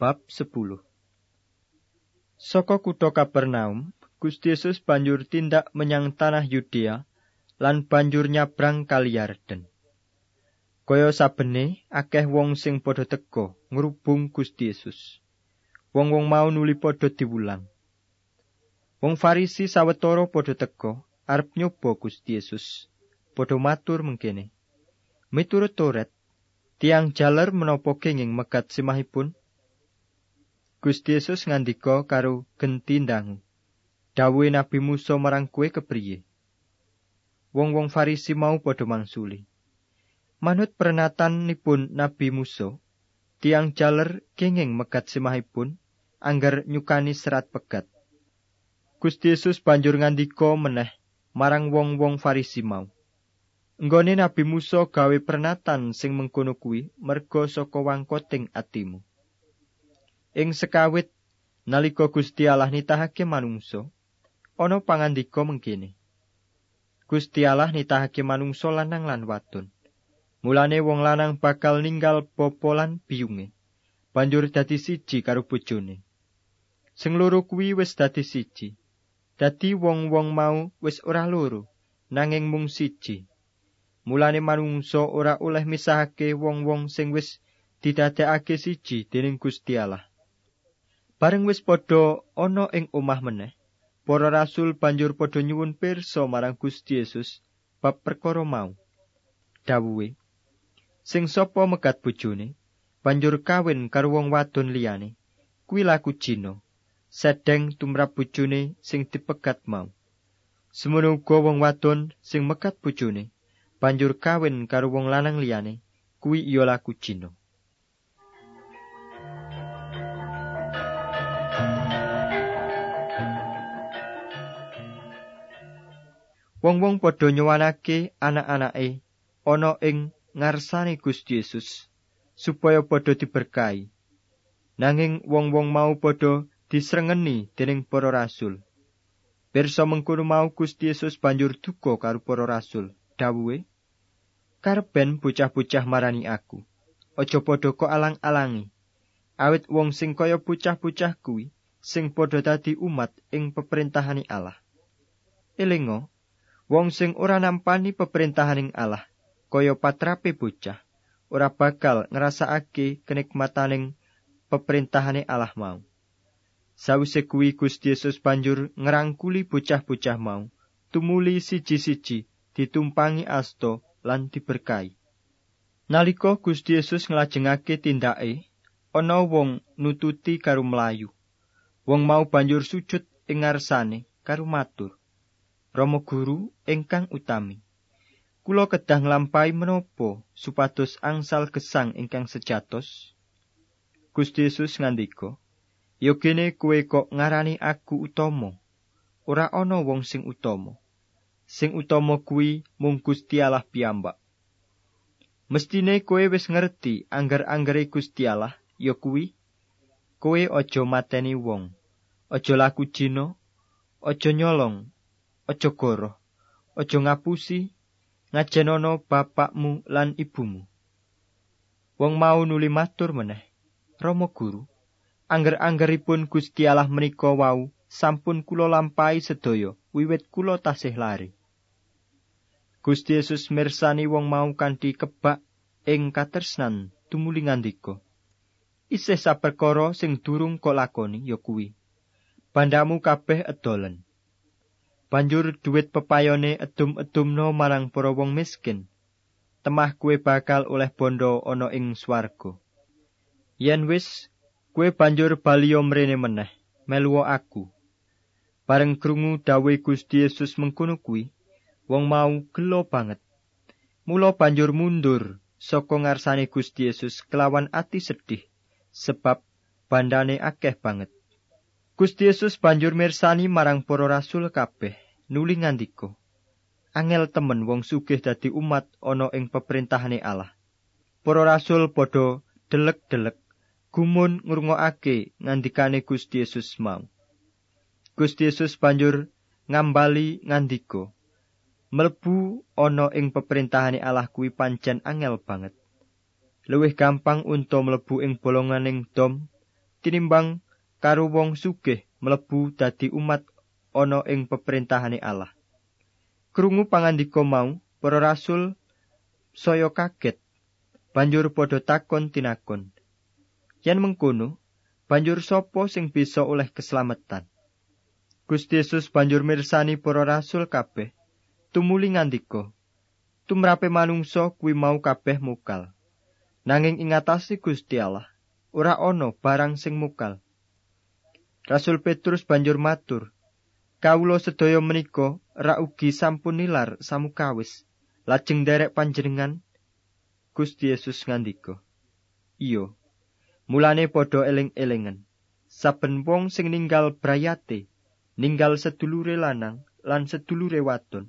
Bab 10 Saka kutha Kapernaum, Gusti Yesus banjur tindak menyang tanah Yudea lan banjur nyabrang kali Yarden. Kaya sabene akeh wong sing padha teka ngrubung Gusti Yesus. Wong-wong mau nuli padha diwulang. Wong Farisi sawetara padha teka arep nyoba Gusti Yesus. Padha matur mengkene. Miturut Toret, tiang jaler menapa kenging megat simahipun? Gusti Yesus ngandika karo genti ndangu. Dawuhe Nabi Musa marang kowe kepriye? Wong-wong Farisi mau padha mangsuli. Manut pernatanipun Nabi Musa, tiang jaler kenging megat semahipun anggar nyukani serat pegat. Gusti Yesus banjur ngandika meneh marang wong-wong Farisi mau. Nggone Nabi Musa gawe pernatan sing mengkono kuwi merga saka wangkoting atimu. Ing sekawit nalika Gusti Allah nitahake manungsa, ana pangandika mengkene. Gusti Allah nitahake manungsa lanang lan wadon. Mulane wong lanang bakal ninggal bapa lan biyunge, banjur dadi siji karo bojone. Sing loro kuwi wis dadi siji. Dadi wong-wong mau wis ora loro, nanging mung siji. Mulane manungsa ora oleh misahake wong-wong sing wis didadekake siji dening Gusti Allah. Bareng wis padha ana ing omah meneh, para rasul banjur padha nyuwun pirsa marang Gusti Yesus bab perkara mau. Dawuhe, sing sapa megat bojone, banjur kawin karo wong wadon liyane, kuwi laku jina, sedeng tumrap bojone sing dipegat mau. Semono uga wong wadon sing megat bojone, banjur kawin karo wong lanang liyane, kuwi iya laku jina. Wong-wong padha nyuwanake anak-anake ana ing ngarsane Gusti Yesus supaya padha diberkahi. Nanging wong-wong mau padha disrengeni dening para rasul. Pirsa mengkono mau Gusti Yesus banjur duka karo para rasul. Dawuhe, "Karben bocah-bocah marani aku. Aja padha kok alang-alangi. Awit wong sing kaya bocah-bocah kuwi sing padha dadi umat ing peperintahane Allah." Elingo, Wong sing ora nampani peperintahaning Allah, kaya patrape bocah, ora bakal ngrasakake kenikmataning peperintahane Allah mau. Sawise kuwi Gusti Yesus banjur ngrangkuli bocah-bocah mau, tumuli siji-siji ditumpangi asto lan diberkahi. Nalika Gusti Yesus nglajengake tindake, ana wong nututi karo mlayu. Wong mau banjur sujud ing ngarsane karo matur. Rama guru ingkang utami. Kula kedah nglampahi menapa supados angsal gesang ingkang sejatos? Gusti Yesus ngandika, "Yogene kowe kok ngarani aku utama? Ora ana wong sing utama. Sing utama kuwi mung Gusti Allah piyambak. Mestine kowe wis ngerti angger-anggere Gusti Allah, ya kuwi kowe aja mateni wong, aja laku jina, aja nyolong, aja goroh, aja ngapusi, ngajenono bapakmu lan ibumu. Wong mau nuli matur meneh, Rama Guru, angger-anggeripun Gusti Allah menika wau sampun kula lampahi sedaya wiwit kula tasih lari. Gusti Yesus mirsani wong mau kanthi kebak ing katresnan tumuli ngandika. Isih saperkara sing durung kok lakoni ya kuwi. Bandamu kabeh edolen. Banjur duit pepayone edum-edumno marang para wong miskin. Temah kue bakal oleh bondo ana ing swarga. Yen wis, kue banjur baliyo mrene meneh, meluwo aku. Bareng krungu dawuh Gusti Yesus mengkono kuwi, wong mau gelo banget. Mula banjur mundur saka ngarsane Gusti Yesus kelawan ati sedih, sebab bandane akeh banget. Gusti Yesus banjur mirsani marang para rasul kabeh, nuli ngandika, "Angel temen wong sugih dadi umat ana ing peperintahane Allah." Para rasul padha delek-delek gumun ngrungokake ngandikane Gusti Yesus mau. Gusti Yesus banjur ngambali ngandika, "Mlebu ana ing peperintahane Allah kuwi pancen angel banget. Luwih gampang unta mlebu ing bolonganing dom tinimbang karo wong sugih mlebu dadi umat ana ing peperintahane Allah. Krungu pangandika mau, para rasul saya kaget. Banjur padha takon tinakon. Yen mengkono, banjur sapa sing bisa oleh keselamatan? Gusti Yesus banjur mirsani para rasul kabeh, tumuli ngandika, tumrape manungsa kuwi mau kabeh mukal. Nanging ingatasi Gusti Allah, ora ana barang sing mukal. Rasul Petrus banjur matur, Kawula sedaya menika ra ugi sampun nilar samukawis, lajeng derek panjenengan Gusti Yesus ngandika, Iyo, mulane padha eling-elingan, saben wong sing ninggal brayate, ninggal sedulure lanang lan sedulure wadon,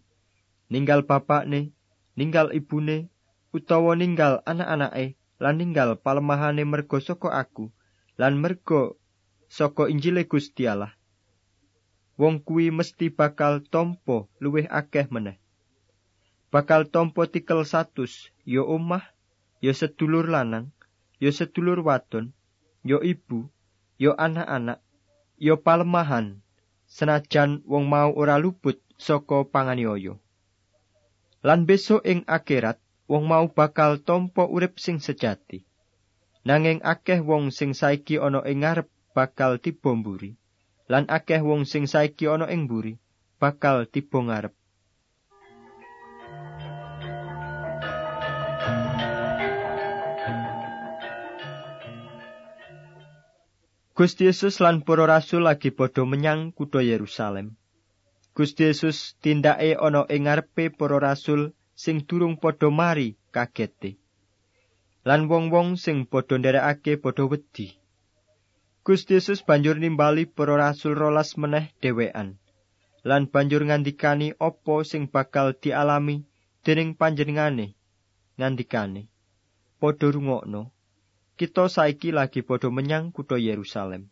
ninggal bapakne, ninggal ibune utawa ninggal anak-anake lan ninggal palemahane merga saka aku lan merga saka Injile Gusti Allah. Wong kuwi mesti bakal tompo luwih akeh meneh. Bakal tompo tikel satus ya omah ya sedulur lanang ya sedulur wadon ya ibu ya anak-anak ya palemahan. Senajan wong mau ora luput saka panganiaya. Lan besok ing akhirat wong mau bakal tompo urip sing sejati. Nanging akeh wong sing saiki ana ing ngarep bakal tiba mburi lan akeh wong sing saiki ana ing mburi bakal tiba ngarep Gusti Yesus lan para rasul lagi padha menyang kutha Yerusalem. Gusti Yesus tindake ana ing ngarepe para rasul sing durung padha mari kagete. Lan wong-wong sing padha nderekake padha wedi. Gusti Yesus banjur nimbali para rasul rolas meneh dhewean. Lan banjur ngandikani apa sing bakal dialami dening panjenengane. Ngandikane, "Padha rungokno. Kita saiki lagi padha menyang kutha Yerusalem.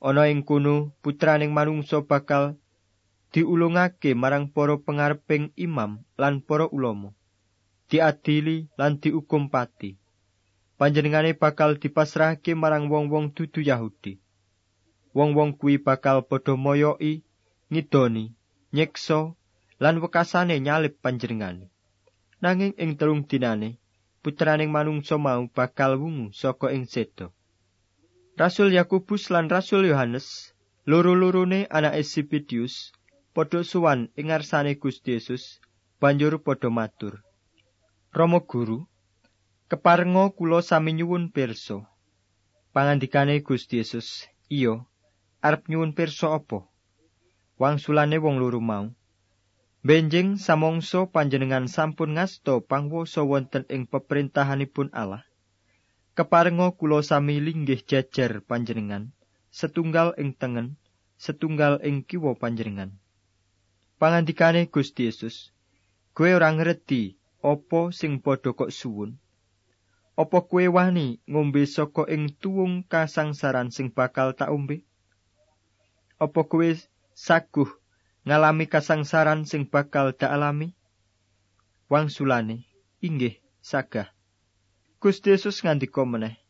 Ana ing kono putraning manungsa bakal diulungake marang para pengareping imam lan para ulama diadili lan diukum pati panjenengane bakal dipasrahake marang wong-wong dudu Yahudi. Wong-wong kuwi bakal padha moyoki ngidoni nyekso lan wekasane nyalip panjenengane. Nanging ing telung dinane putraning manungsa mau bakal wungu saka ing sedo Rasul Yakobus lan Rasul Yohanes loro-lorone anak Esipidius padha suwan ing ngarsane Gusti Yesus banjur padha matur. Rama guru keparenga kula sami nyuwun pirsa. Pangandikane Gusti Yesus iya arep nyuwun pirsa apa? Wangsulane wong loro mau. Benjing samangsa panjenengan sampun ngasta pangwasa wonten ing peperintahanipun Allah. Keparenga kula sami linggih jajar panjenengan setunggal ing tengen setunggal ing kiwa panjenengan. Pangandikane Gusti Yesus kowe ora ngerti apa sing padha kok suwun apa kowe wani ngombe saka ing tuwung kasangsaran sing bakal tak ombe? Apa kowe saguh ngalami kasangsaran sing bakal tak alami? Wangsulane inggih sagah. Gusti Yesus ngandika meneh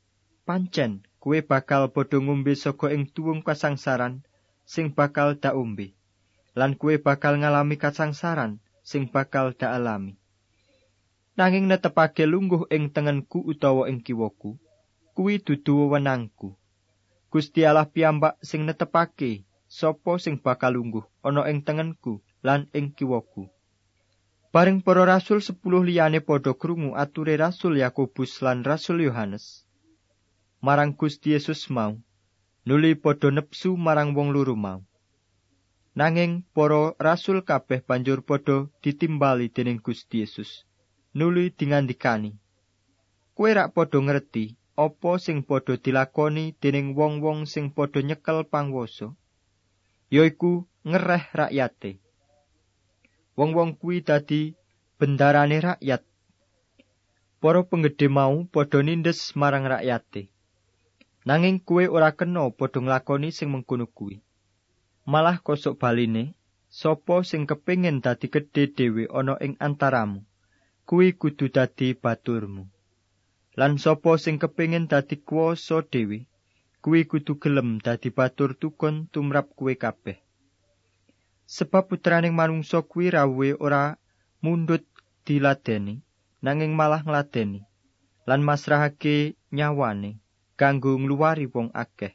pancen kowe bakal padha ngombe saka ing tuwung kasangsaran sing bakal tak ombe lan kue bakal ngalami kasangsaran sing bakal dak alami. Nanging netepake lungguh ing tengenku utawa ing kiwaku, kuwi dudu wewenangku. Gusti Allah piyambak sing netepake sapa sing bakal lungguh ana ing tengenku lan ing kiwaku. Bareng para rasul sepuluh liyane padha krungu ature Rasul Yakobus lan Rasul Yohanes. Marang Gusti Yesus mau, nuli padha nepsu marang wong loro mau. Nanging para rasul kabeh banjur padha ditimbali dening Gusti Yesus. Nuli dingandikani. Kowe rak padha ngerti apa sing padha dilakoni dening wong-wong sing padha nyekel pangwasa? Yaiku ngereh rakyate. Wong-wong kuwi dadi bendarane rakyat. Para penggede mau padha nindes marang rakyate. Nanging kuwe ora kena padha nglakoni sing mengkono kuwi. malah kosok baline sapa sing kepingin dadi gedhe dhewe ana ing antaramu kuwi kudu dadi baturmu lan sapa sing kepingin dadi kuwasa dhewe kuwi kudu gelem dadi batur tukon tumrap kuwe kabeh. Sebab putraning manungsa kuwi rawuhe ora mundut diladeni, nanging malah ngladeni lan masrahake nyawane kanggo ngluwari wong akeh.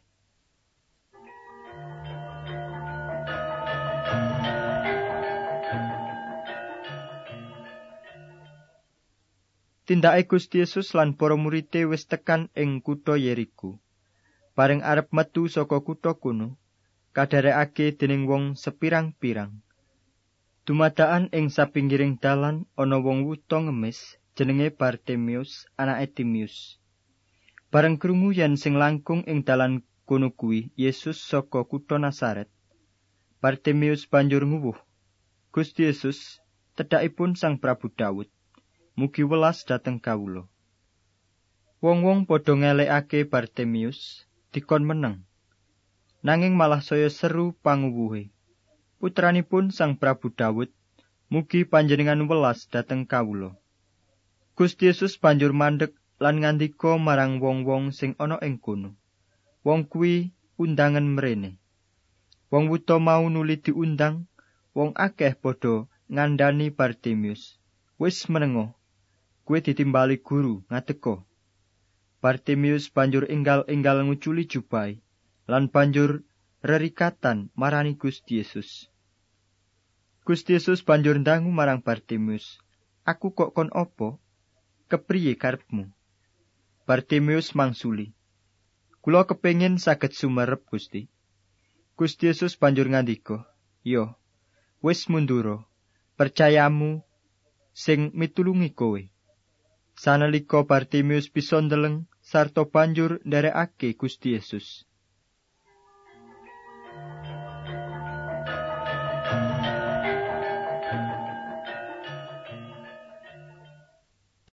Tindake Gusti Yesus lan para murid wis tekan ing kutha Yeriko. Bareng arep metu saka kutha kuno, kadharekake dening wong sepirang-pirang. Dumadaan ing sapinggiring dalan ana wong wuta ngemis jenenge Bartemius, anake Timius. Bareng krungu yen sing langkung ing dalan kuno kuwi Yesus saka kutha Nasaret. Bartemius banjur nguwuh, "Gusti Yesus, tedhakipun Sang Prabu Daud, mugi welas dhateng kawula. Wong-wong padha ngelekake Bartemius dikon meneng. Nanging malah saya seru panguwuhe. Putranipun Sang Prabu Daud, mugi panjenengan welas dhateng kawula. Gusti Yesus banjur mandek lan ngandika marang wong-wong sing ana ing kono. Wong kuwi undangan mrene. Wong wuta mau nuli diundang, wong akeh padha ngandani Bartemius. Wis menengo, kue ditimbali guru ngateko. Bartimius banjur inggal-inggal nguculi jubai, lan banjur rerikatan marani Gusti Yesus. Gusti Yesus banjur ndangu marang Bartimius, aku kok kon opo? Kepriye karepmu? Bartimius mangsuli, kula kepengin saged sumerep Gusti. Gusti Yesus banjur ngandika, yo, wis munduro, percayamu sing mitulungi kowe. Sanalika Bartimius bisa ndeleng sarta banjur nderekake Gusti Yesus.